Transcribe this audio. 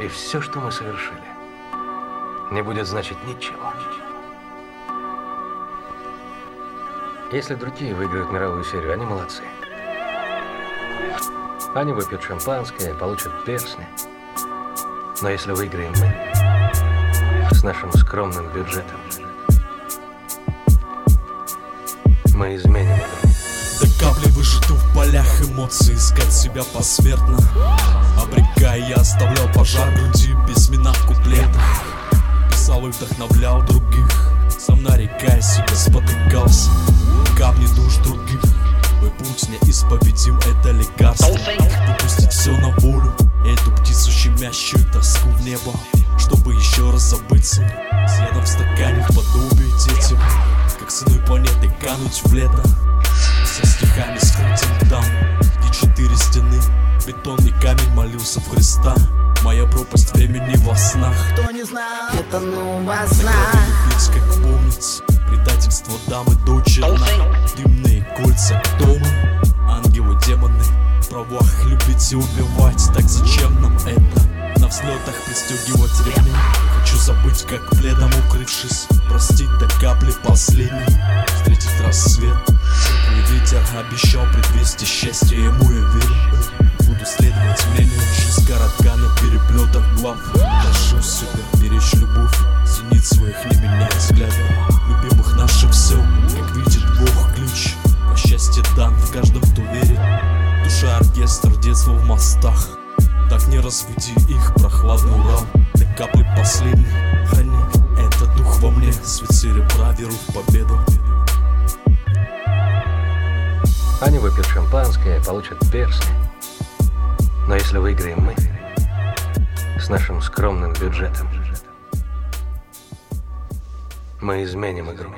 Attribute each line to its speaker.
Speaker 1: И все, что мы совершили, не будет значить ничего. Если другие выиграют мировую серию, они молодцы. Они выпьют шампанское, получат перстни. Но если выиграем мы с нашим скромным бюджетом, мы изменим игру.
Speaker 2: Выжаты в полях эмоций Искать себя посмертно. Обрекая, я оставлял пожар груди Письмена в куплетах Писал и вдохновлял других. Сам нарекая себя спотыкался. Камни душ других. Мой путь неисповедим, это лекарство. Выпустить все на волю. Эту птицу щемящую тоску в небо. Чтобы еще раз забыться. Следом в стакане подобие детям. Как с иной планеты кануть в лето. Со стихами скрытым Бетонный камень молился в Христа. Моя пропасть времени во снах.
Speaker 3: Кто не знал, это ну во снах
Speaker 2: Ведь как помнить Предательство дамы дочери Дымные кольца дома. Ангелы, демоны В правах любить и убивать. Так зачем нам это? На взлетах пристегивать ремни. Хочу забыть, как пледом укрывшись. Простить до капли последней. Встретить рассвет. Ветер обещал предвести счастье Ему я верю Прошу себя беречь любовь Зенит своих не менять взгляда Любимых наших все Как видит Бог ключ. По счастье дан в каждом, кто верит. Душа оркестр, детство в мостах. Так не разведи их прохладный урал. До капли последней Храни этот дух во мне. Свет серебра, веру в победу.
Speaker 1: Они выпьют шампанское, получат перстни. Но если выиграем мы с нашим скромным бюджетом, мы изменим игру.